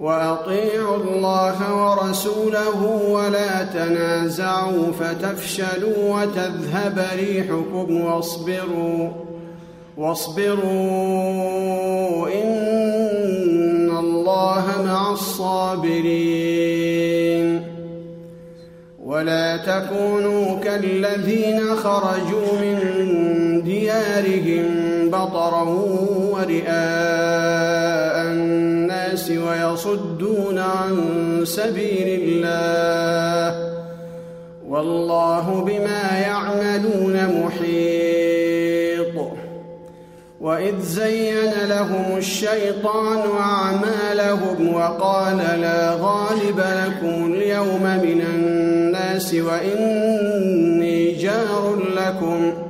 وأطيعوا الله ورسوله ولا تنازعوا فتفشلوا وتذهب ريحكم واصبروا واصبروا إن الله مع الصابرين ولا تكونوا كالذين خرجوا من ديارهم بطرا ورئاء ويصدون عن سبيل الله والله بما يعملون محيط وإذ زين لهم الشيطان أعمالهم وقال لا غالب لكم اليوم من الناس وإني جار لكم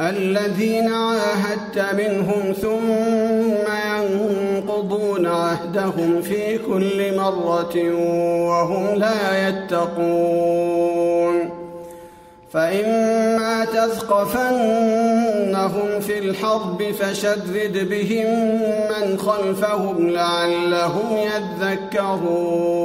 الذين عاهدت منهم ثم ينقضون عهدهم في كل مرة وهم لا يتقون. فإما تثقفنهم في الحرب فشرد بهم من خلفهم لعلهم يذكرون.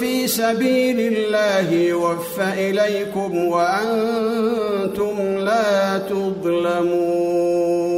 في سبيل الله يوفى إليكم وأنتم لا تظلمون